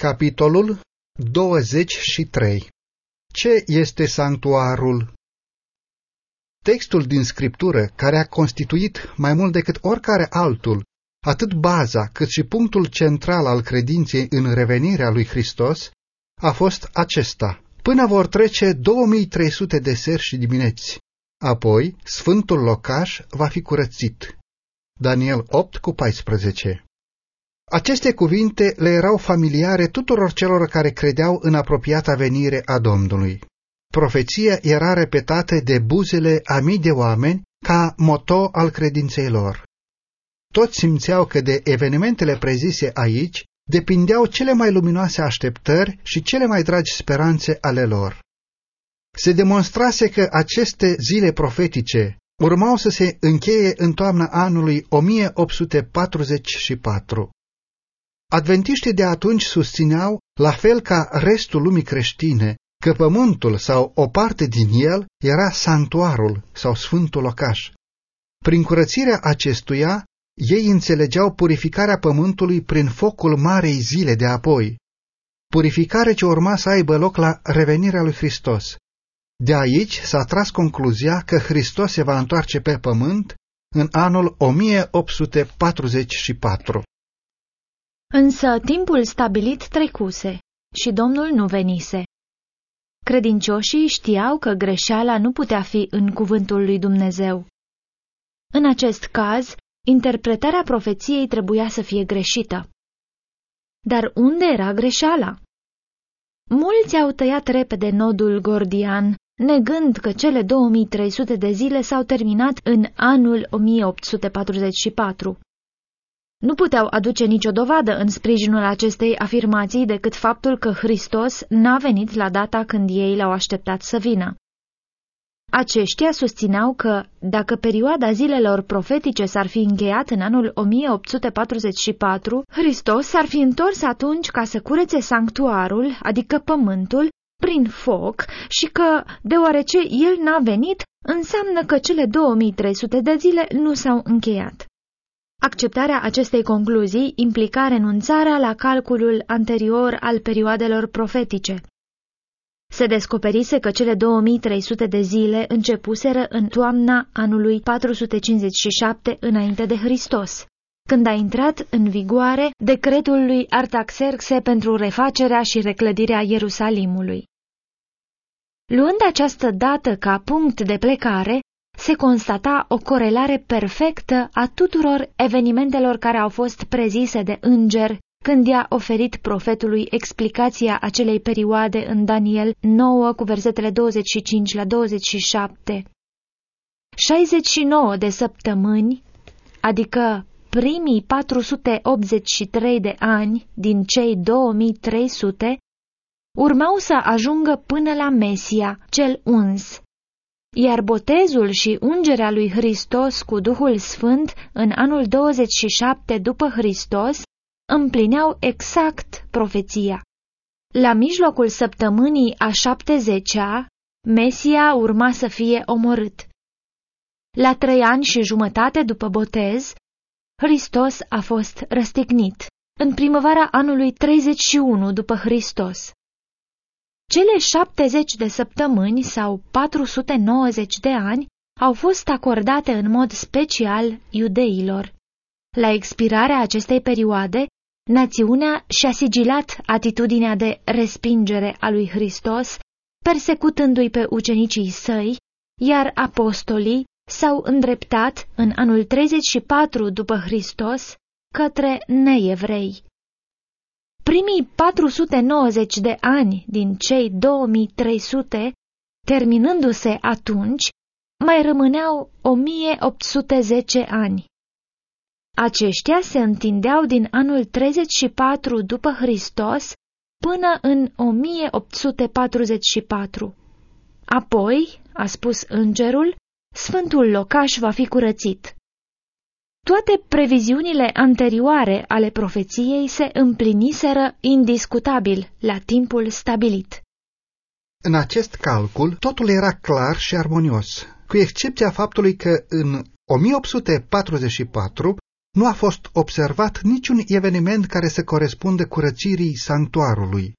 Capitolul 23 Ce este sanctuarul? Textul din Scriptură, care a constituit mai mult decât oricare altul, atât baza cât și punctul central al credinței în revenirea lui Hristos, a fost acesta. Până vor trece 2300 de seri și dimineți, apoi sfântul locaș va fi curățit. Daniel 8 cu 14 aceste cuvinte le erau familiare tuturor celor care credeau în apropiata venire a Domnului. Profeția era repetată de buzele a mii de oameni ca moto al credinței lor. Toți simțeau că de evenimentele prezise aici depindeau cele mai luminoase așteptări și cele mai dragi speranțe ale lor. Se demonstrase că aceste zile profetice urmau să se încheie în toamna anului 1844. Adventiștii de atunci susțineau, la fel ca restul lumii creștine, că pământul sau o parte din el era sanctuarul sau sfântul locaș. Prin curățirea acestuia, ei înțelegeau purificarea pământului prin focul marei zile de apoi, purificare ce urma să aibă loc la revenirea lui Hristos. De aici s-a tras concluzia că Hristos se va întoarce pe pământ în anul 1844. Însă timpul stabilit trecuse și Domnul nu venise. Credincioșii știau că greșeala nu putea fi în cuvântul lui Dumnezeu. În acest caz, interpretarea profeției trebuia să fie greșită. Dar unde era greșeala? Mulți au tăiat repede nodul gordian, negând că cele 2300 de zile s-au terminat în anul 1844. Nu puteau aduce nicio dovadă în sprijinul acestei afirmații decât faptul că Hristos n-a venit la data când ei l-au așteptat să vină. Aceștia susțineau că, dacă perioada zilelor profetice s-ar fi încheiat în anul 1844, Hristos s-ar fi întors atunci ca să curețe sanctuarul, adică pământul, prin foc și că, deoarece el n-a venit, înseamnă că cele 2300 de zile nu s-au încheiat. Acceptarea acestei concluzii implica renunțarea la calculul anterior al perioadelor profetice. Se descoperise că cele 2300 de zile începuseră în toamna anului 457 înainte de Hristos, când a intrat în vigoare decretul lui Artaxerxe pentru refacerea și reclădirea Ierusalimului. Luând această dată ca punct de plecare, se constata o corelare perfectă a tuturor evenimentelor care au fost prezise de înger când i-a oferit profetului explicația acelei perioade în Daniel 9 cu versetele 25 la 27. 69 de săptămâni, adică primii 483 de ani din cei 2300, urmau să ajungă până la Mesia, cel uns, iar botezul și ungerea lui Hristos cu Duhul Sfânt în anul 27 după Hristos împlineau exact profeția. La mijlocul săptămânii a șaptezecea, Mesia urma să fie omorât. La trei ani și jumătate după botez, Hristos a fost răstignit, în primăvara anului 31 după Hristos. Cele 70 de săptămâni sau 490 de ani au fost acordate în mod special iudeilor. La expirarea acestei perioade, națiunea și-a sigilat atitudinea de respingere a lui Hristos, persecutându-i pe ucenicii săi, iar apostolii s-au îndreptat în anul 34 după Hristos către neevrei. Primii 490 de ani din cei 2300, terminându-se atunci, mai rămâneau 1810 ani. Aceștia se întindeau din anul 34 după Hristos până în 1844. Apoi, a spus îngerul, sfântul locaș va fi curățit. Toate previziunile anterioare ale profeției se împliniseră indiscutabil la timpul stabilit. În acest calcul, totul era clar și armonios, cu excepția faptului că în 1844 nu a fost observat niciun eveniment care să corespunde curățirii sanctuarului.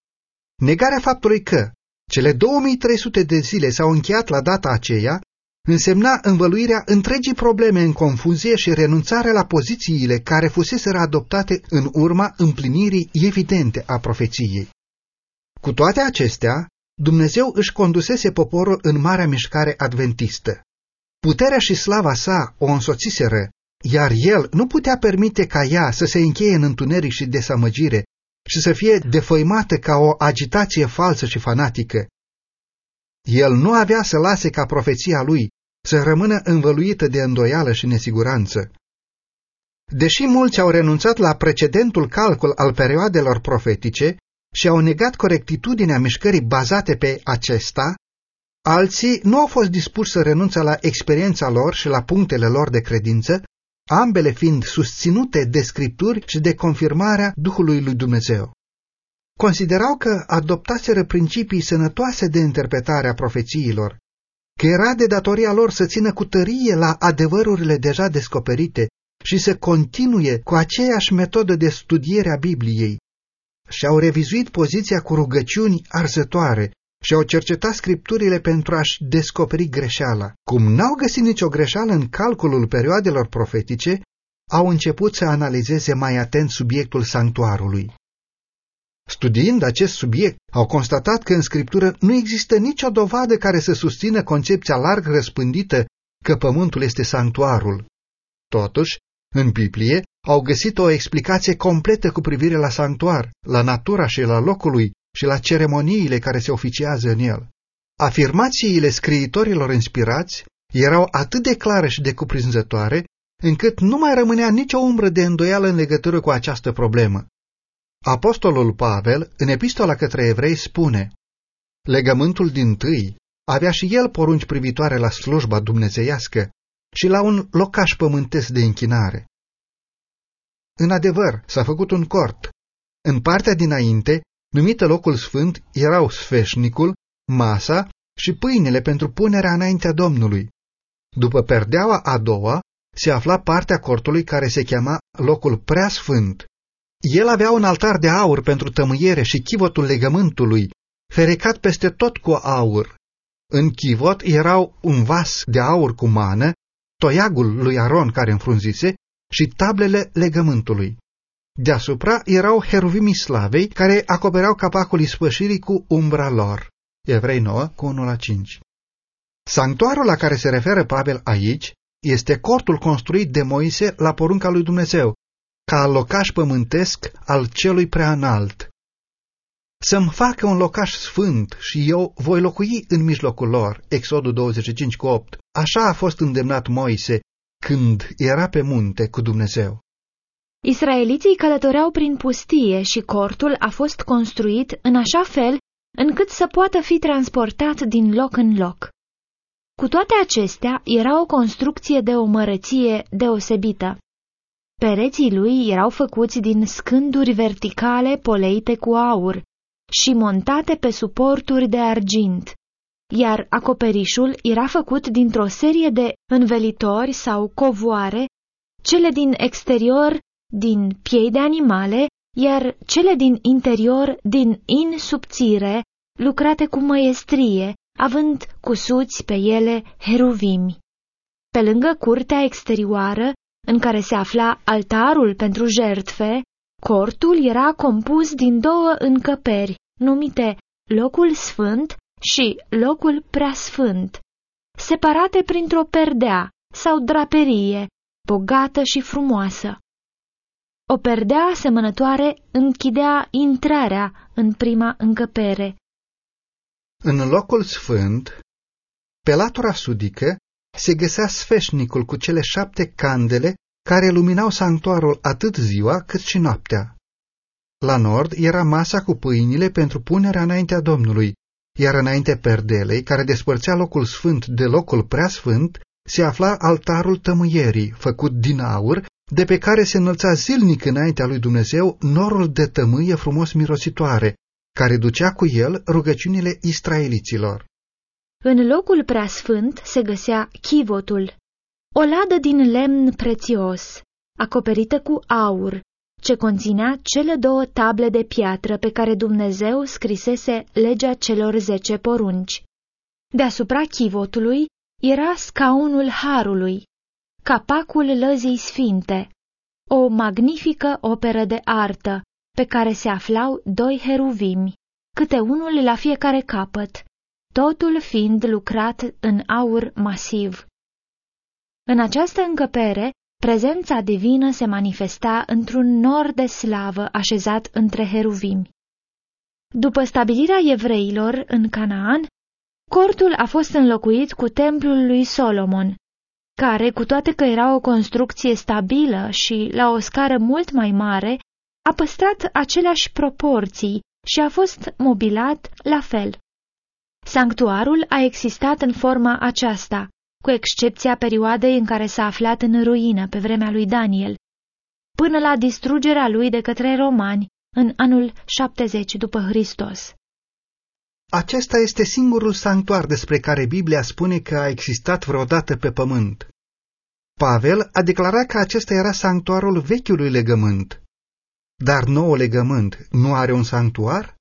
Negarea faptului că cele 2300 de zile s-au încheiat la data aceea însemna învăluirea întregii probleme în confuzie și renunțarea la pozițiile care fuseseră adoptate în urma împlinirii evidente a profeției. Cu toate acestea, Dumnezeu își condusese poporul în marea mișcare adventistă. Puterea și slava sa o însoțiseră, iar el nu putea permite ca ea să se încheie în întuneric și desamăgire și să fie defăimată ca o agitație falsă și fanatică. El nu avea să lase ca profeția lui să rămână învăluită de îndoială și nesiguranță. Deși mulți au renunțat la precedentul calcul al perioadelor profetice și au negat corectitudinea mișcării bazate pe acesta, alții nu au fost dispuși să renunțe la experiența lor și la punctele lor de credință, ambele fiind susținute de scripturi și de confirmarea Duhului lui Dumnezeu. Considerau că adoptaseră principii sănătoase de interpretare a profețiilor, că era de datoria lor să țină cu tărie la adevărurile deja descoperite și să continue cu aceeași metodă de studiere a Bibliei. Și-au revizuit poziția cu rugăciuni arzătoare și au cercetat scripturile pentru a-și descoperi greșeala. Cum n-au găsit nicio greșeală în calculul perioadelor profetice, au început să analizeze mai atent subiectul sanctuarului. Studiind acest subiect, au constatat că în scriptură nu există nicio dovadă care să susțină concepția larg răspândită că pământul este sanctuarul. Totuși, în Biblie au găsit o explicație completă cu privire la sanctuar, la natura și la locul lui și la ceremoniile care se oficiază în el. Afirmațiile scriitorilor inspirați erau atât de clare și de cuprinzătoare, încât nu mai rămânea nicio umbră de îndoială în legătură cu această problemă. Apostolul Pavel, în epistola către evrei, spune Legământul din tâi avea și el porunci privitoare la slujba dumnezeiască și la un locaș pământesc de închinare. În adevăr, s-a făcut un cort. În partea dinainte, numită locul sfânt, erau sfeșnicul, masa și pâinele pentru punerea înaintea Domnului. După perdeaua a doua, se afla partea cortului care se chema locul prea sfânt. El avea un altar de aur pentru tămâiere și chivotul legământului, ferecat peste tot cu aur. În chivot erau un vas de aur cu mană, toiagul lui Aron care înfrunzise și tablele legământului. Deasupra erau heruvimii slavei care acopereau capacul ispășirii cu umbra lor. Evrei 9 cu 1 la 5. Sanctuarul la care se referă Pavel aici este cortul construit de Moise la porunca lui Dumnezeu, ca locaș pământesc al celui prea înalt. Să-mi facă un locaș sfânt și eu voi locui în mijlocul lor. Exodul 25 cu 8. Așa a fost îndemnat Moise când era pe munte cu Dumnezeu. Israeliții călătoreau prin pustie și cortul a fost construit în așa fel încât să poată fi transportat din loc în loc. Cu toate acestea, era o construcție de o mărăție deosebită. Pereții lui erau făcuți din scânduri verticale poleite cu aur și montate pe suporturi de argint, iar acoperișul era făcut dintr-o serie de învelitori sau covoare, cele din exterior din piei de animale, iar cele din interior din in subțire, lucrate cu măiestrie, având cusuți pe ele heruvimi. Pe lângă curtea exterioară în care se afla altarul pentru jertfe, cortul era compus din două încăperi, numite locul sfânt și locul preasfânt, separate printr-o perdea sau draperie, bogată și frumoasă. O perdea asemănătoare închidea intrarea în prima încăpere. În locul sfânt, pe latura sudică, se găsea sfeșnicul cu cele șapte candele care luminau sanctuarul atât ziua cât și noaptea. La nord era masa cu pâinile pentru punerea înaintea Domnului, iar înainte perdelei, care despărțea locul sfânt de locul preasfânt, se afla altarul tămâierii, făcut din aur, de pe care se înălța zilnic înaintea lui Dumnezeu norul de tămâie frumos mirositoare, care ducea cu el rugăciunile israeliților. În locul preasfânt se găsea chivotul, o ladă din lemn prețios, acoperită cu aur, ce conținea cele două table de piatră pe care Dumnezeu scrisese legea celor zece porunci. Deasupra chivotului era scaunul harului, capacul lăzii sfinte, o magnifică operă de artă, pe care se aflau doi heruvimi, câte unul la fiecare capăt, totul fiind lucrat în aur masiv. În această încăpere, prezența divină se manifesta într-un nor de slavă așezat între heruvimi. După stabilirea evreilor în Canaan, cortul a fost înlocuit cu templul lui Solomon, care, cu toate că era o construcție stabilă și la o scară mult mai mare, a păstrat aceleași proporții și a fost mobilat la fel. Sanctuarul a existat în forma aceasta, cu excepția perioadei în care s-a aflat în ruină pe vremea lui Daniel, până la distrugerea lui de către romani în anul 70 după Hristos. Acesta este singurul sanctuar despre care Biblia spune că a existat vreodată pe pământ. Pavel a declarat că acesta era sanctuarul vechiului legământ. Dar noul legământ nu are un sanctuar?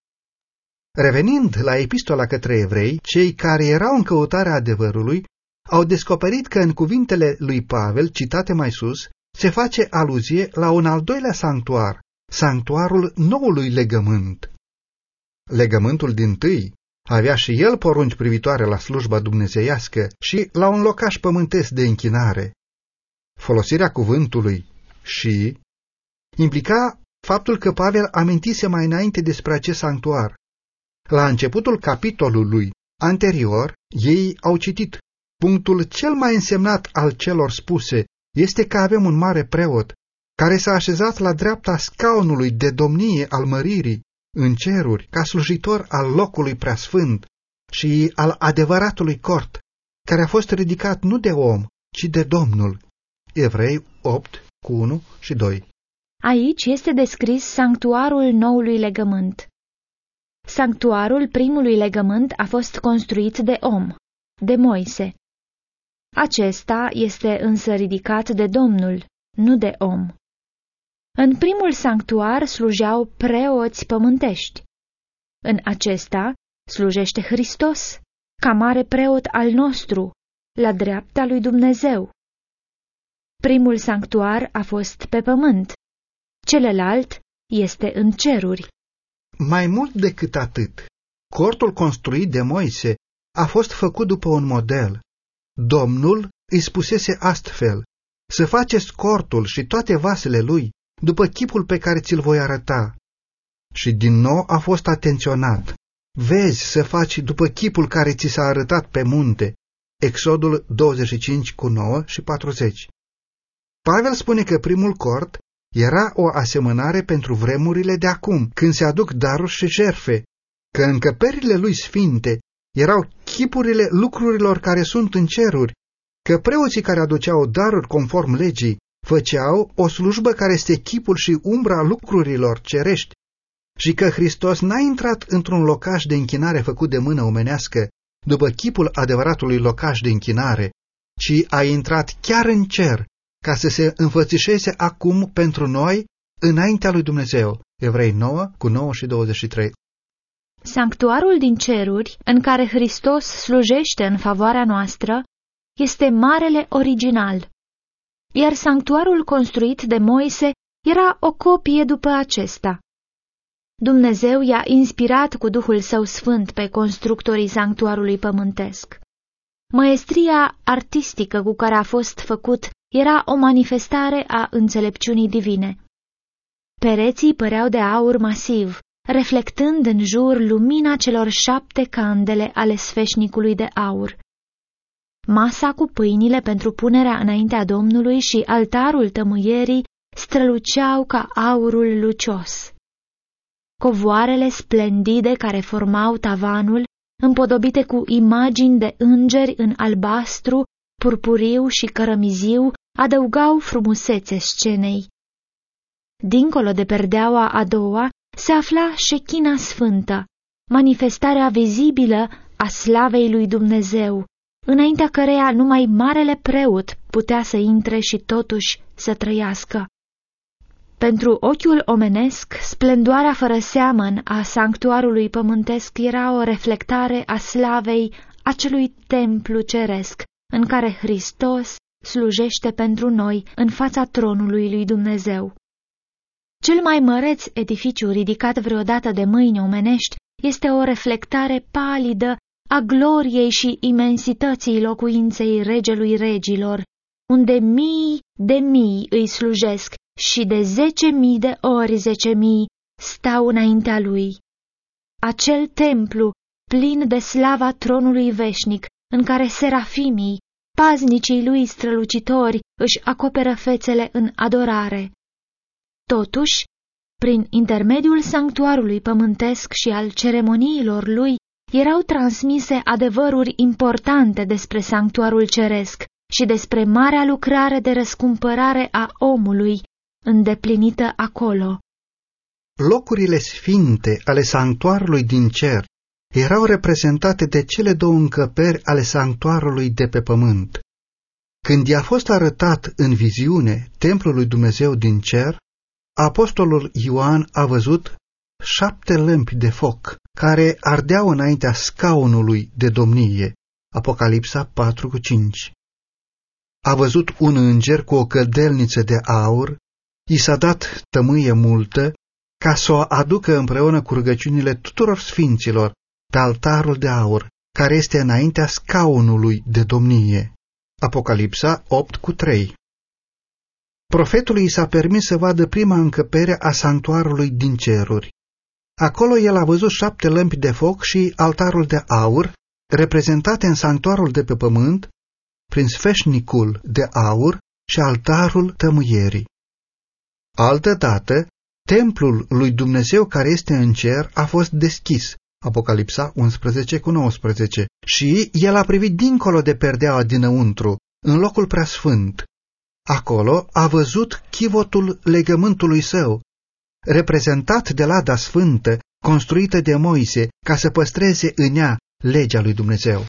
Revenind la epistola către evrei, cei care erau în căutarea adevărului au descoperit că în cuvintele lui Pavel, citate mai sus, se face aluzie la un al doilea sanctuar, sanctuarul noului legământ. Legământul din tâi avea și el porunci privitoare la slujba dumnezeiască și la un locaș pământesc de închinare. Folosirea cuvântului și implica faptul că Pavel amintise mai înainte despre acest sanctuar. La începutul capitolului anterior, ei au citit Punctul cel mai însemnat al celor spuse este că avem un mare preot, care s-a așezat la dreapta scaunului de domnie al măririi, în ceruri, ca slujitor al locului preasfânt și al adevăratului cort, care a fost ridicat nu de om, ci de Domnul. Evrei 8, cu 1 și 2 Aici este descris sanctuarul noului legământ. Sanctuarul primului legământ a fost construit de om, de Moise. Acesta este însă ridicat de Domnul, nu de om. În primul sanctuar slujeau preoți pământești. În acesta slujește Hristos, ca mare preot al nostru, la dreapta lui Dumnezeu. Primul sanctuar a fost pe pământ, celălalt este în ceruri. Mai mult decât atât, cortul construit de Moise a fost făcut după un model. Domnul îi spusese astfel, să faceți cortul și toate vasele lui, după chipul pe care ți-l voi arăta. Și din nou a fost atenționat. Vezi să faci după chipul care ți s-a arătat pe munte. Exodul 25 cu 9 și 40. Pavel spune că primul cort era o asemănare pentru vremurile de acum, când se aduc daruri și jerfe, că încăperile lui sfinte erau chipurile lucrurilor care sunt în ceruri, că preoții care aduceau daruri conform legii făceau o slujbă care este chipul și umbra lucrurilor cerești și că Hristos n-a intrat într-un locaș de închinare făcut de mână omenească, după chipul adevăratului locaș de închinare, ci a intrat chiar în cer, ca să se înfățișeze acum pentru noi înaintea lui Dumnezeu. Evrei 9 cu 9 și 23. Sanctuarul din ceruri, în care Hristos slujește în favoarea noastră, este marele original, iar sanctuarul construit de Moise era o copie după acesta. Dumnezeu i-a inspirat cu Duhul Său Sfânt pe constructorii sanctuarului pământesc. Măestria artistică cu care a fost făcut era o manifestare a înțelepciunii divine. Pereții păreau de aur masiv, reflectând în jur lumina celor șapte candele ale sfeșnicului de aur. Masa cu pâinile pentru punerea înaintea Domnului și altarul tămâierii străluceau ca aurul lucios. Covoarele splendide care formau tavanul, împodobite cu imagini de îngeri în albastru, purpuriu și cărămiziu, adăugau frumusețe scenei. Dincolo de perdeaua a doua se afla șechina sfântă, manifestarea vizibilă a slavei lui Dumnezeu, înaintea căreia numai marele preot putea să intre și totuși să trăiască. Pentru ochiul omenesc, splendoarea fără seamăn a sanctuarului pământesc era o reflectare a slavei acelui templu ceresc, în care Hristos slujește pentru noi în fața tronului lui Dumnezeu. Cel mai măreț edificiu ridicat vreodată de mâini omenești este o reflectare palidă a gloriei și imensității locuinței regelui regilor, unde mii de mii îi slujesc și de zece mii de ori zece mii stau înaintea lui. Acel templu, plin de slava tronului veșnic, în care serafimii, paznicii lui strălucitori, își acoperă fețele în adorare. Totuși, prin intermediul sanctuarului pământesc și al ceremoniilor lui, erau transmise adevăruri importante despre sanctuarul ceresc și despre marea lucrare de răscumpărare a omului, îndeplinită acolo. Locurile sfinte ale sanctuarului din cer erau reprezentate de cele două încăperi ale sanctuarului de pe pământ. Când i-a fost arătat în viziune templul lui Dumnezeu din cer, apostolul Ioan a văzut șapte lămpi de foc care ardeau înaintea scaunului de domnie. Apocalipsa 4 cu 5. A văzut un înger cu o cădelniță de aur, i s-a dat tămâie multă, ca să o aducă împreună cu rugăciunile tuturor sfinților pe altarul de aur, care este înaintea scaunului de domnie. Apocalipsa 8 cu 3 Profetului i s-a permis să vadă prima încăpere a sanctuarului din ceruri. Acolo el a văzut șapte lămpi de foc și altarul de aur, reprezentate în sanctuarul de pe pământ, prin sfeșnicul de aur și altarul tămâierii. Altădată, templul lui Dumnezeu care este în cer a fost deschis, Apocalipsa 11 cu 19, și el a privit dincolo de perdeaua dinăuntru, în locul preasfânt. Acolo a văzut chivotul legământului său, reprezentat de lada sfântă, construită de Moise, ca să păstreze în ea legea lui Dumnezeu.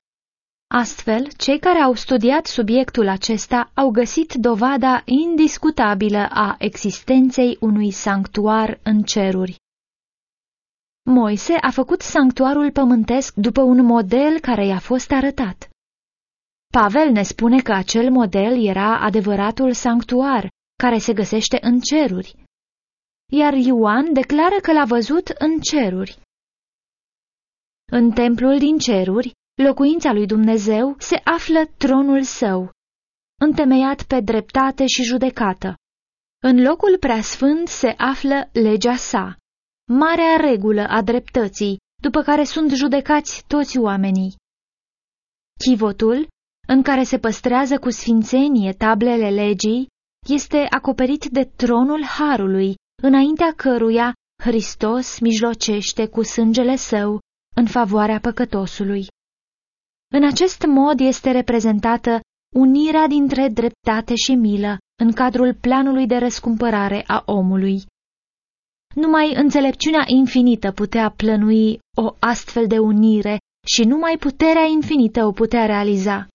Astfel, cei care au studiat subiectul acesta au găsit dovada indiscutabilă a existenței unui sanctuar în ceruri. Moise a făcut sanctuarul pământesc după un model care i-a fost arătat. Pavel ne spune că acel model era adevăratul sanctuar, care se găsește în ceruri, iar Ioan declară că l-a văzut în ceruri. În templul din ceruri, locuința lui Dumnezeu, se află tronul său, întemeiat pe dreptate și judecată. În locul preasfânt se află legea sa, marea regulă a dreptății, după care sunt judecați toți oamenii. Chivotul, în care se păstrează cu sfințenie tablele legii, este acoperit de tronul Harului, înaintea căruia Hristos mijlocește cu sângele său în favoarea păcătosului. În acest mod este reprezentată unirea dintre dreptate și milă în cadrul planului de răscumpărare a omului. Numai înțelepciunea infinită putea plănui o astfel de unire și numai puterea infinită o putea realiza.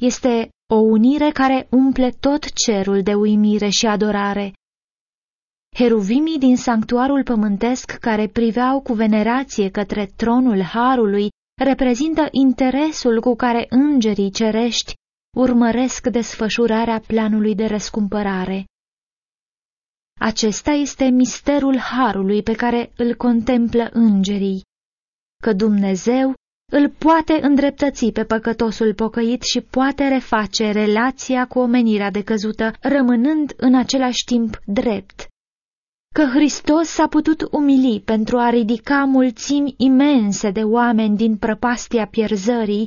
Este o unire care umple tot cerul de uimire și adorare. Heruvimii din sanctuarul pământesc care priveau cu venerație către tronul Harului reprezintă interesul cu care îngerii cerești urmăresc desfășurarea planului de răscumpărare. Acesta este misterul harului pe care îl contemplă îngerii, că Dumnezeu îl poate îndreptăți pe păcătosul pocăit și poate reface relația cu omenirea decăzută, rămânând în același timp drept. Că Hristos s-a putut umili pentru a ridica mulțimi imense de oameni din prăpastia pierzării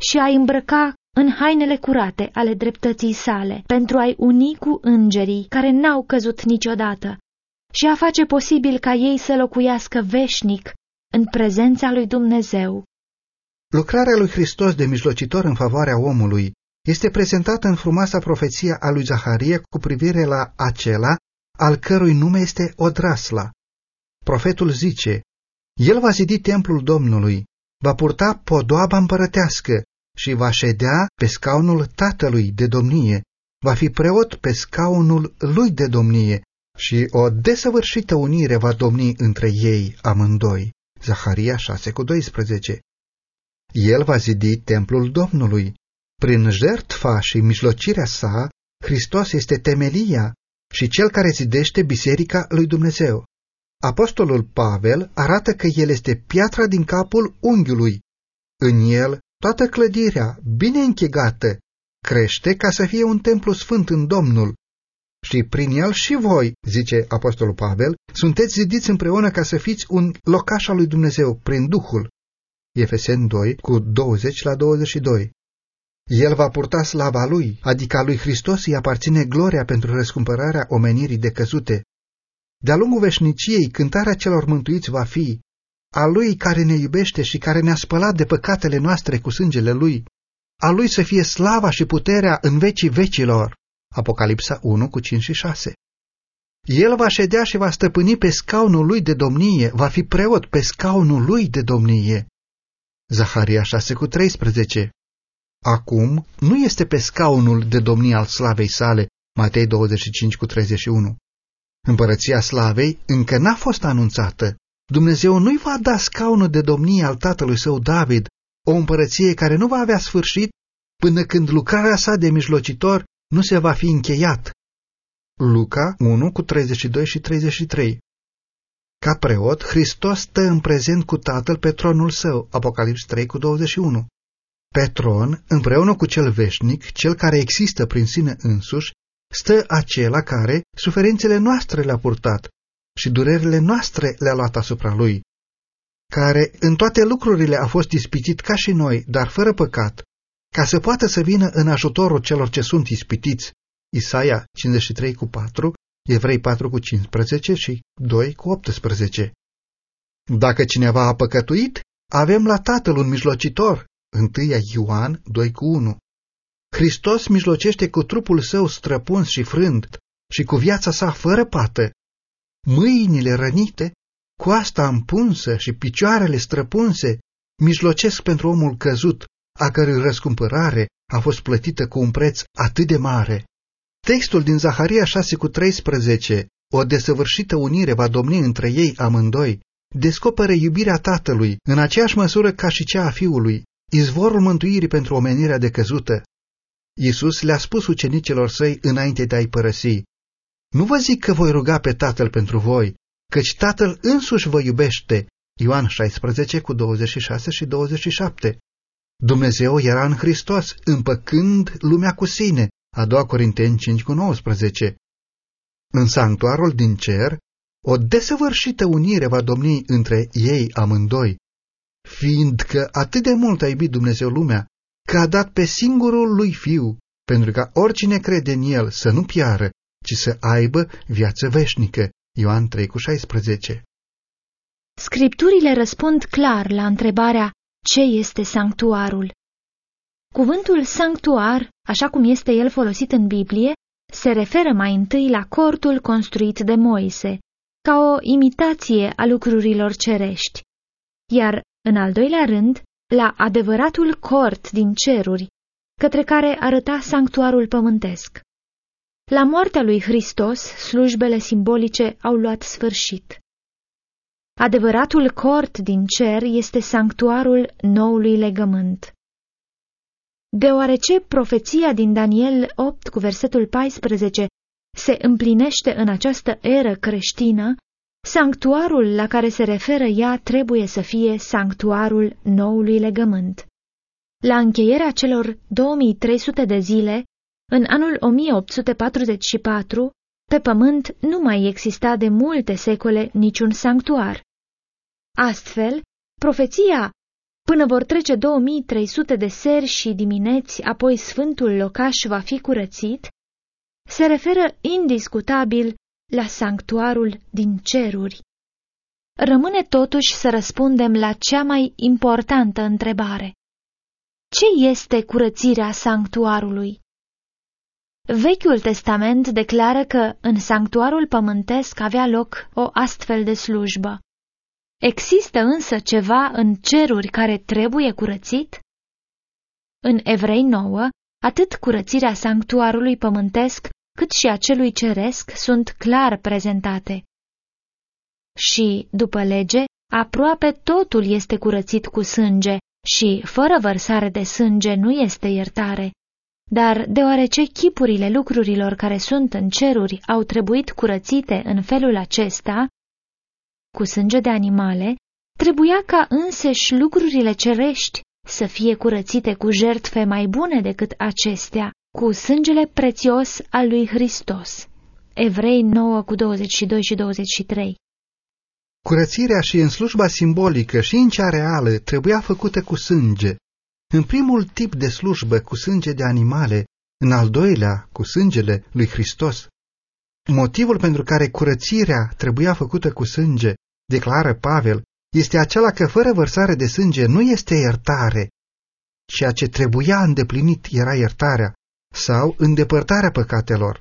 și a îmbrăca în hainele curate ale dreptății sale, pentru a-i uni cu îngerii care n-au căzut niciodată și a face posibil ca ei să locuiască veșnic în prezența lui Dumnezeu. Lucrarea lui Hristos de mijlocitor în favoarea omului este prezentată în frumoasa profeție a lui Zaharie cu privire la acela al cărui nume este Odrasla. Profetul zice, El va zidi templul Domnului, va purta podoaba împărătească și va ședea pe scaunul tatălui de domnie, va fi preot pe scaunul lui de domnie și o desăvârșită unire va domni între ei amândoi. Zaharia 6 cu 12 El va zidi templul Domnului. Prin jertfa și mijlocirea sa, Hristos este temelia și cel care zidește biserica lui Dumnezeu. Apostolul Pavel arată că el este piatra din capul unghiului. În el, toată clădirea, bine închegată, crește ca să fie un templu sfânt în Domnul. Și prin el și voi, zice Apostolul Pavel, sunteți zidiți împreună ca să fiți un locaș al lui Dumnezeu prin Duhul. Efeseni 2 cu 20 la 22 El va purta slava lui, adică a lui Hristos îi aparține gloria pentru răscumpărarea omenirii decăzute. De-a lungul veșniciei, cântarea celor mântuiți va fi a lui care ne iubește și care ne-a spălat de păcatele noastre cu sângele lui, a lui să fie slava și puterea în vecii vecilor. Apocalipsa 1 cu 5 și 6 El va ședea și va stăpâni pe scaunul lui de domnie, va fi preot pe scaunul lui de domnie. Zaharia 6 cu 13 Acum nu este pe scaunul de domnie al slavei sale, Matei 25 cu 31. Împărăția slavei încă n-a fost anunțată. Dumnezeu nu-i va da scaunul de domnie al tatălui său David, o împărăție care nu va avea sfârșit până când lucrarea sa de mijlocitor nu se va fi încheiat. Luca 1 cu 32 și 33 Ca preot, Hristos stă în prezent cu Tatăl pe tronul său, Apocalips 3 cu 21. Pe tron, împreună cu cel veșnic, cel care există prin sine însuși, stă acela care suferințele noastre le-a purtat și durerile noastre le-a luat asupra lui, care în toate lucrurile a fost ispitit ca și noi, dar fără păcat, ca să poată să vină în ajutorul celor ce sunt ispitiți. Isaia 53 cu 4, Evrei 4 cu 15 și 2 cu 18. Dacă cineva a păcătuit, avem la Tatăl un mijlocitor, 1 Ioan 2 cu 1. Hristos mijlocește cu trupul său străpuns și frânt și cu viața sa fără pată. Mâinile rănite, coasta împunsă și picioarele străpunse mijlocesc pentru omul căzut, a cărui răscumpărare a fost plătită cu un preț atât de mare. Textul din Zaharia 6 cu 13, o desăvârșită unire va domni între ei amândoi, descoperă iubirea tatălui în aceeași măsură ca și cea a fiului, izvorul mântuirii pentru omenirea decăzută. Iisus le-a spus ucenicilor săi înainte de a-i părăsi, Nu vă zic că voi ruga pe Tatăl pentru voi, căci Tatăl însuși vă iubește. Ioan 16 cu 26 și 27 Dumnezeu era în Hristos, împăcând lumea cu sine, a doua Corinteni 5 cu 19. În sanctuarul din cer, o desăvârșită unire va domni între ei amândoi, fiindcă atât de mult a iubit Dumnezeu lumea, că a dat pe singurul lui Fiu, pentru ca oricine crede în El să nu piară, ci să aibă viață veșnică. Ioan 3 cu 16. Scripturile răspund clar la întrebarea ce este sanctuarul. Cuvântul sanctuar, așa cum este el folosit în Biblie, se referă mai întâi la cortul construit de Moise, ca o imitație a lucrurilor cerești, iar, în al doilea rând, la adevăratul cort din ceruri, către care arăta sanctuarul pământesc. La moartea lui Hristos, slujbele simbolice au luat sfârșit. Adevăratul cort din cer este sanctuarul noului legământ. Deoarece profeția din Daniel 8 cu versetul 14 se împlinește în această eră creștină, sanctuarul la care se referă ea trebuie să fie sanctuarul noului legământ. La încheierea celor 2300 de zile, în anul 1844, pe pământ nu mai exista de multe secole niciun sanctuar. Astfel, profeția Până vor trece 2300 de seri și dimineți, apoi sfântul locaș va fi curățit, se referă indiscutabil la sanctuarul din ceruri. Rămâne totuși să răspundem la cea mai importantă întrebare. Ce este curățirea sanctuarului? Vechiul Testament declară că în sanctuarul pământesc avea loc o astfel de slujbă. Există însă ceva în ceruri care trebuie curățit? În Evrei 9, atât curățirea sanctuarului pământesc, cât și a celui ceresc sunt clar prezentate. Și, după lege, aproape totul este curățit cu sânge și, fără vărsare de sânge, nu este iertare. Dar, deoarece chipurile lucrurilor care sunt în ceruri au trebuit curățite în felul acesta, cu sânge de animale, trebuia ca înseși lucrurile cerești să fie curățite cu jertfe mai bune decât acestea, cu sângele prețios al lui Hristos. Evrei 9 cu 22 și 23 Curățirea și în slujba simbolică și în cea reală trebuia făcută cu sânge. În primul tip de slujbă cu sânge de animale, în al doilea cu sângele lui Hristos. Motivul pentru care curățirea trebuia făcută cu sânge, declară Pavel, este acela că fără vărsare de sânge nu este iertare. Ceea ce trebuia îndeplinit era iertarea sau îndepărtarea păcatelor.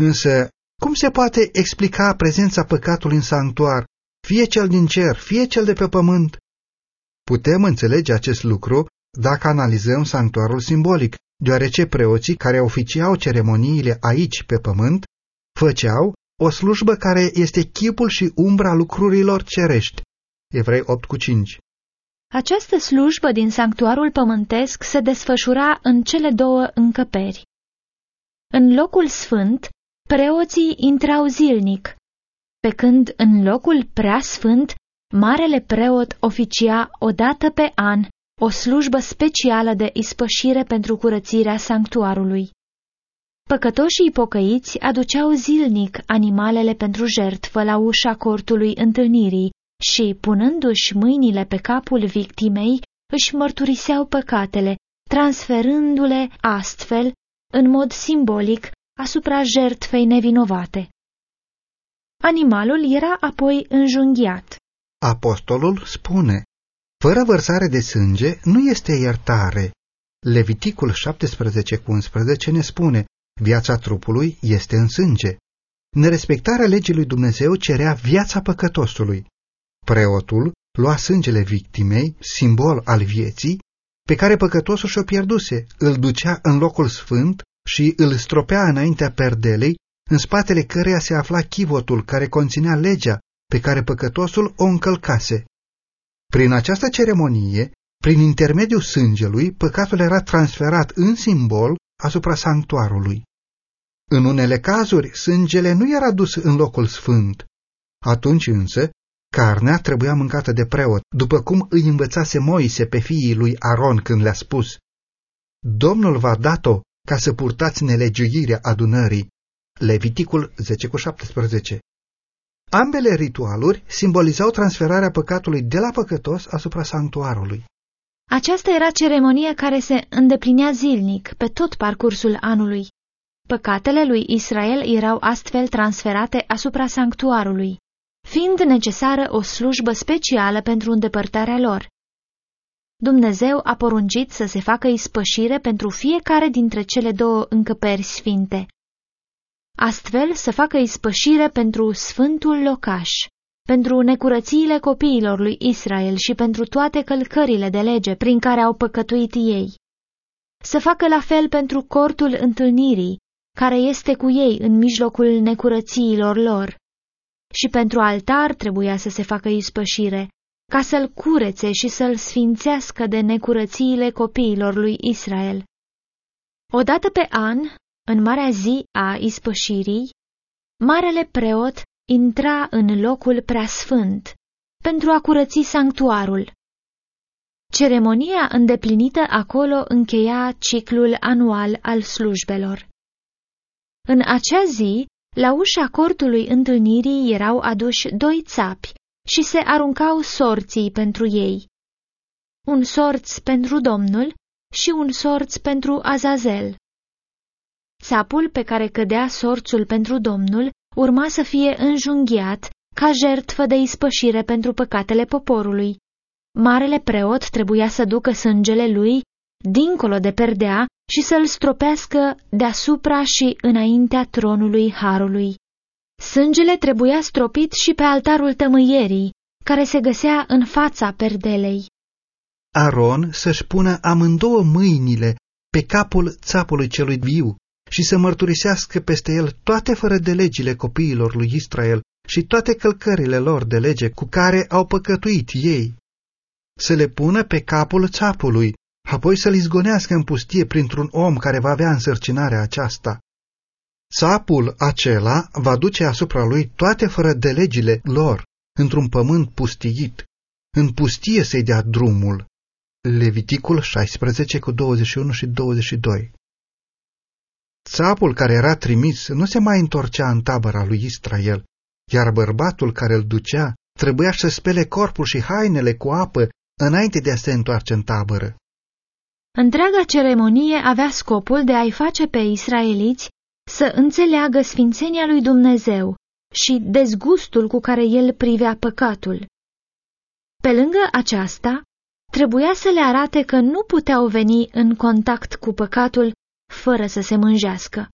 Însă, cum se poate explica prezența păcatului în sanctuar, fie cel din cer, fie cel de pe pământ? Putem înțelege acest lucru dacă analizăm sanctuarul simbolic, deoarece preoții care oficiau ceremoniile aici pe pământ făceau o slujbă care este chipul și umbra lucrurilor cerești. Evrei 8 cu 5 Această slujbă din sanctuarul pământesc se desfășura în cele două încăperi. În locul sfânt, preoții intrau zilnic, pe când în locul prea sfânt, marele preot oficia o dată pe an o slujbă specială de ispășire pentru curățirea sanctuarului. Păcătoșii pocăiți aduceau zilnic animalele pentru jertfă la ușa cortului întâlnirii și, punându-și mâinile pe capul victimei, își mărturiseau păcatele, transferându-le astfel, în mod simbolic, asupra jertfei nevinovate. Animalul era apoi înjunghiat. Apostolul spune, fără vărsare de sânge nu este iertare. Leviticul 17 cu 11 ne spune, viața trupului este în sânge. Nerespectarea legii lui Dumnezeu cerea viața păcătosului. Preotul lua sângele victimei, simbol al vieții, pe care păcătosul și-o pierduse, îl ducea în locul sfânt și îl stropea înaintea perdelei, în spatele căreia se afla chivotul care conținea legea pe care păcătosul o încălcase. Prin această ceremonie, prin intermediul sângelui, păcatul era transferat în simbol asupra sanctuarului. În unele cazuri, sângele nu era dus în locul sfânt. Atunci însă, carnea trebuia mâncată de preot, după cum îi învățase Moise pe fiii lui Aron când le-a spus, Domnul v-a dat-o ca să purtați nelegiuirea adunării. Leviticul 10 cu 17 Ambele ritualuri simbolizau transferarea păcatului de la păcătos asupra sanctuarului. Aceasta era ceremonia care se îndeplinea zilnic, pe tot parcursul anului. Păcatele lui Israel erau astfel transferate asupra sanctuarului, fiind necesară o slujbă specială pentru îndepărtarea lor. Dumnezeu a poruncit să se facă ispășire pentru fiecare dintre cele două încăperi sfinte. Astfel să facă ispășire pentru sfântul locaș, pentru necurățiile copiilor lui Israel și pentru toate călcările de lege prin care au păcătuit ei. Să facă la fel pentru cortul întâlnirii, care este cu ei în mijlocul necurățiilor lor. Și pentru altar trebuia să se facă ispășire, ca să-l curețe și să-l sfințească de necurățiile copiilor lui Israel. Odată pe an, în marea zi a ispășirii, marele preot intra în locul preasfânt pentru a curăți sanctuarul. Ceremonia îndeplinită acolo încheia ciclul anual al slujbelor. În acea zi, la ușa cortului întâlnirii erau aduși doi țapi și se aruncau sorții pentru ei. Un sorț pentru Domnul și un sorț pentru Azazel. Țapul pe care cădea sorțul pentru Domnul urma să fie înjunghiat ca jertfă de ispășire pentru păcatele poporului. Marele preot trebuia să ducă sângele lui dincolo de perdea și să-l stropească deasupra și înaintea tronului Harului. Sângele trebuia stropit și pe altarul tămâierii, care se găsea în fața perdelei. Aron să-și pună amândouă mâinile pe capul țapului celui viu și să mărturisească peste el toate fără de legile copiilor lui Israel și toate călcările lor de lege cu care au păcătuit ei. Să le pună pe capul țapului, apoi să-l izgonească în pustie printr-un om care va avea însărcinarea aceasta. Țapul acela va duce asupra lui toate fără de legile lor, într-un pământ pustiit. În pustie să-i dea drumul. Leviticul 16 cu 21 și 22 Țapul care era trimis nu se mai întorcea în tabăra lui Israel, iar bărbatul care îl ducea trebuia să spele corpul și hainele cu apă înainte de a se întoarce în tabără. Întreaga ceremonie avea scopul de a-i face pe israeliți să înțeleagă sfințenia lui Dumnezeu și dezgustul cu care el privea păcatul. Pe lângă aceasta, trebuia să le arate că nu puteau veni în contact cu păcatul fără să se mânjească.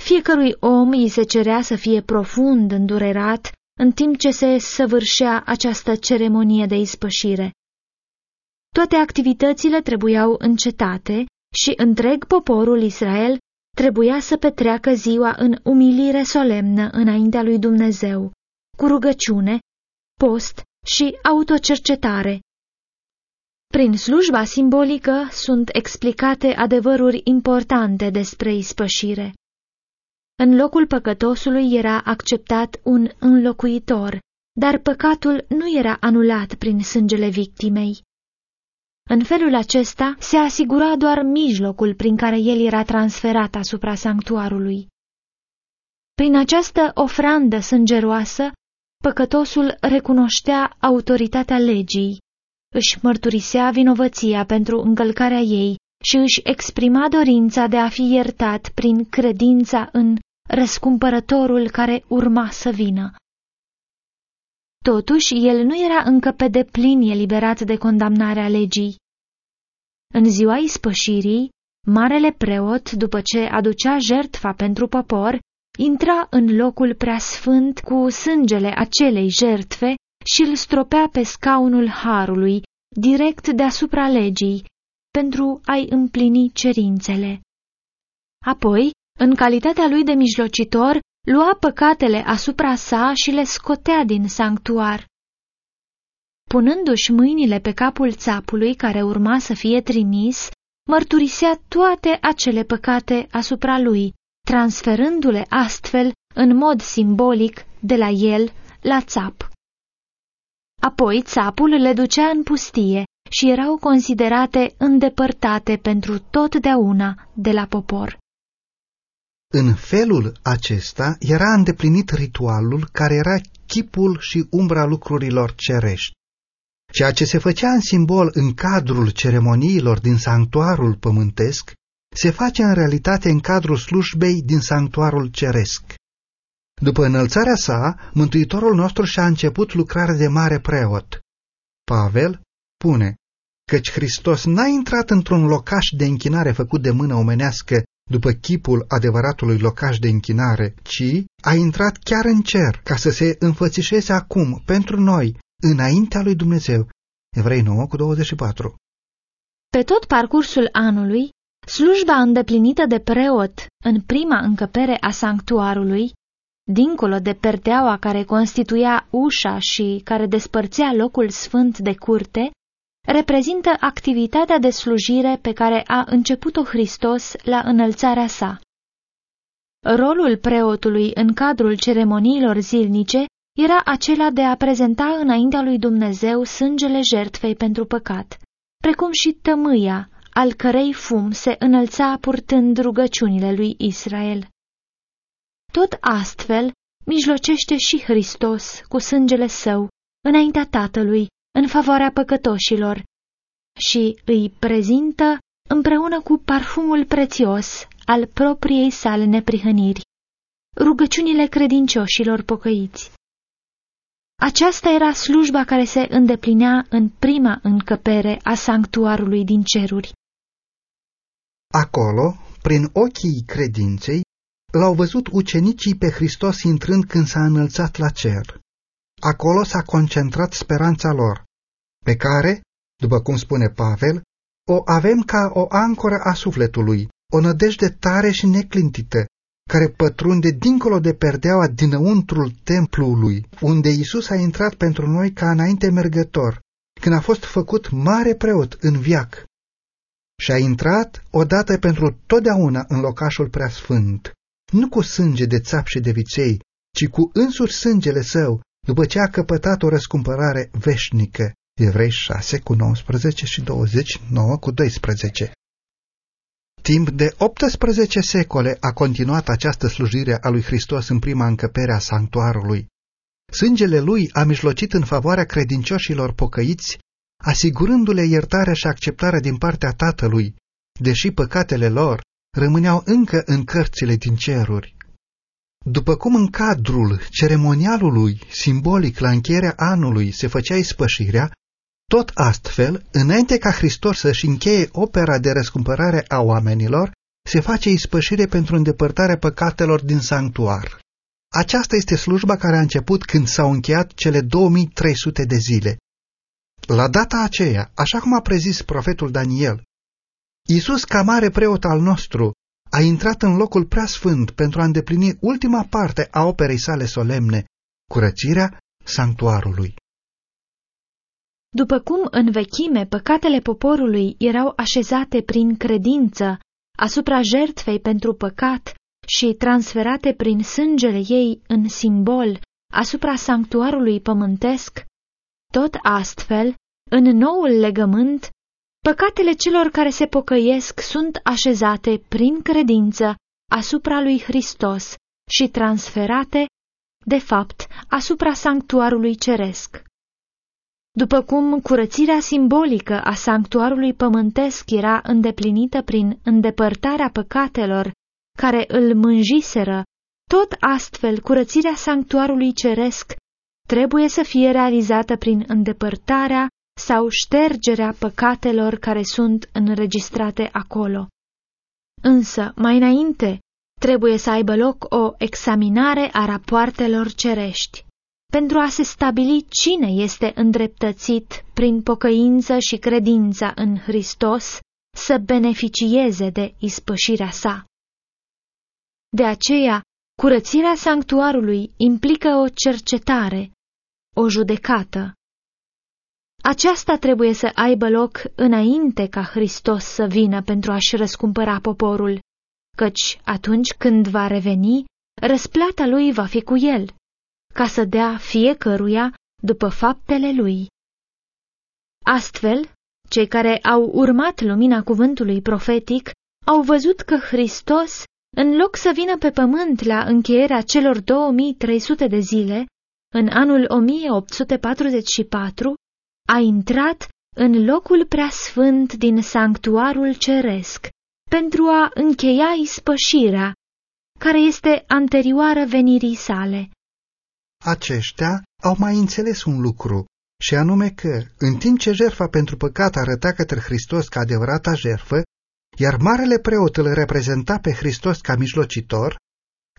Fiecărui om îi se cerea să fie profund îndurerat în timp ce se săvârșea această ceremonie de ispășire. Toate activitățile trebuiau încetate și întreg poporul Israel trebuia să petreacă ziua în umilire solemnă înaintea lui Dumnezeu, cu rugăciune, post și autocercetare. Prin slujba simbolică sunt explicate adevăruri importante despre ispășire. În locul păcătosului era acceptat un înlocuitor, dar păcatul nu era anulat prin sângele victimei. În felul acesta se asigura doar mijlocul prin care el era transferat asupra sanctuarului. Prin această ofrandă sângeroasă, păcătosul recunoștea autoritatea legii, își mărturisea vinovăția pentru încălcarea ei și își exprima dorința de a fi iertat prin credința în răscumpărătorul care urma să vină. Totuși, el nu era încă pe deplin eliberat de condamnarea legii. În ziua ispășirii, marele preot, după ce aducea jertfa pentru popor, intra în locul preasfânt cu sângele acelei jertfe și îl stropea pe scaunul harului, direct deasupra legii, pentru a-i împlini cerințele. Apoi, în calitatea lui de mijlocitor, lua păcatele asupra sa și le scotea din sanctuar. Punându-și mâinile pe capul țapului care urma să fie trimis, mărturisea toate acele păcate asupra lui, transferându-le astfel în mod simbolic de la el la țap. Apoi țapul le ducea în pustie și erau considerate îndepărtate pentru totdeauna de la popor. În felul acesta era îndeplinit ritualul care era chipul și umbra lucrurilor cerești. Ceea ce se făcea în simbol în cadrul ceremoniilor din sanctuarul pământesc, se face în realitate în cadrul slujbei din sanctuarul ceresc. După înălțarea sa, Mântuitorul nostru și-a început lucrarea de mare preot. Pavel spune, căci Hristos n-a intrat într-un locaș de închinare făcut de mână omenească după chipul adevăratului locaș de închinare, ci a intrat chiar în cer ca să se înfățișeze acum pentru noi, înaintea lui Dumnezeu. Evrei 9 cu 24 Pe tot parcursul anului, slujba îndeplinită de preot în prima încăpere a sanctuarului, dincolo de perdeaua care constituia ușa și care despărțea locul sfânt de curte, reprezintă activitatea de slujire pe care a început-o Hristos la înălțarea sa. Rolul preotului în cadrul ceremoniilor zilnice era acela de a prezenta înaintea lui Dumnezeu sângele jertfei pentru păcat, precum și tămâia, al cărei fum se înălța purtând rugăciunile lui Israel. Tot astfel mijlocește și Hristos cu sângele său înaintea Tatălui în favoarea păcătoșilor și îi prezintă împreună cu parfumul prețios al propriei sale neprihăniri, rugăciunile credincioșilor pocăiți. Aceasta era slujba care se îndeplinea în prima încăpere a sanctuarului din ceruri. Acolo, prin ochii credinței, l-au văzut ucenicii pe Hristos intrând când s-a înălțat la cer. Acolo s-a concentrat speranța lor, pe care După cum spune Pavel, o avem ca o ancoră a sufletului, o nădejde tare și neclintită, care pătrunde dincolo de perdeaua dinăuntrul templului, unde Isus a intrat pentru noi ca înainte mergător, când a fost făcut mare preot în viac. Și a intrat odată pentru totdeauna în locașul preasfânt, nu cu sânge de țap și de viței, ci cu însuși sângele său, după ce a căpătat o răscumpărare veșnică. Evrei 6 cu 19 și 29 cu 12. Timp de 18 secole a continuat această slujire a lui Hristos în prima încăpere a sanctuarului. Sângele lui a mijlocit în favoarea credincioșilor pocăiți, asigurându-le iertarea și acceptarea din partea Tatălui, deși păcatele lor rămâneau încă în cărțile din ceruri. După cum în cadrul ceremonialului simbolic la încheierea anului se făcea ispășirea, tot astfel, înainte ca Hristos să-și încheie opera de răscumpărare a oamenilor, se face ispășire pentru îndepărtarea păcatelor din sanctuar. Aceasta este slujba care a început când s-au încheiat cele 2300 de zile. La data aceea, așa cum a prezis profetul Daniel, Iisus, ca mare preot al nostru, a intrat în locul prea sfânt pentru a îndeplini ultima parte a operei sale solemne, curățirea sanctuarului. După cum în vechime păcatele poporului erau așezate prin credință asupra jertfei pentru păcat și transferate prin sângele ei în simbol asupra sanctuarului pământesc, tot astfel, în noul legământ, păcatele celor care se pocăiesc sunt așezate prin credință asupra lui Hristos și transferate, de fapt, asupra sanctuarului ceresc. După cum curățirea simbolică a sanctuarului pământesc era îndeplinită prin îndepărtarea păcatelor care îl mânjiseră, tot astfel curățirea sanctuarului ceresc trebuie să fie realizată prin îndepărtarea sau ștergerea păcatelor care sunt înregistrate acolo. Însă, mai înainte, trebuie să aibă loc o examinare a rapoartelor cerești pentru a se stabili cine este îndreptățit prin pocăință și credința în Hristos să beneficieze de ispășirea sa. De aceea, curățirea sanctuarului implică o cercetare, o judecată. Aceasta trebuie să aibă loc înainte ca Hristos să vină pentru a-și răscumpăra poporul, căci atunci când va reveni, răsplata lui va fi cu el ca să dea fiecăruia după faptele lui. Astfel, cei care au urmat lumina cuvântului profetic au văzut că Hristos, în loc să vină pe pământ la încheierea celor 2300 de zile, în anul 1844, a intrat în locul preasfânt din sanctuarul ceresc pentru a încheia ispășirea, care este anterioară venirii sale. Aceștia au mai înțeles un lucru, și anume că, în timp ce jertfa pentru păcat arăta către Hristos ca adevărata jertfă, iar marele preot îl reprezenta pe Hristos ca mijlocitor,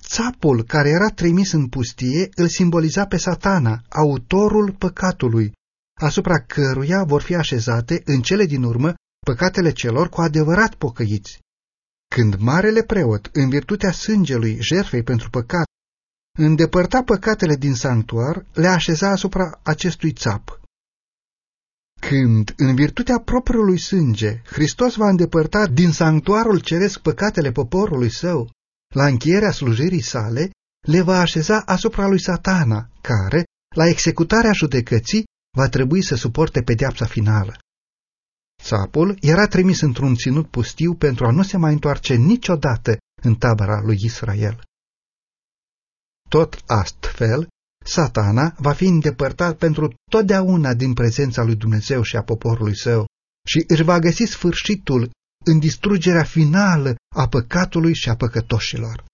țapul care era trimis în pustie îl simboliza pe satana, autorul păcatului, asupra căruia vor fi așezate în cele din urmă păcatele celor cu adevărat pocăiți. Când marele preot, în virtutea sângelui jertfei pentru păcat, îndepărta păcatele din sanctuar, le așeza asupra acestui țap. Când, în virtutea propriului sânge, Hristos va îndepărta din sanctuarul ceresc păcatele poporului său, la încheierea slujirii sale, le va așeza asupra lui satana, care, la executarea judecății, va trebui să suporte pedeapsa finală. Țapul era trimis într-un ținut pustiu pentru a nu se mai întoarce niciodată în tabăra lui Israel. Tot astfel, satana va fi îndepărtat pentru totdeauna din prezența lui Dumnezeu și a poporului său și își va găsi sfârșitul în distrugerea finală a păcatului și a păcătoșilor.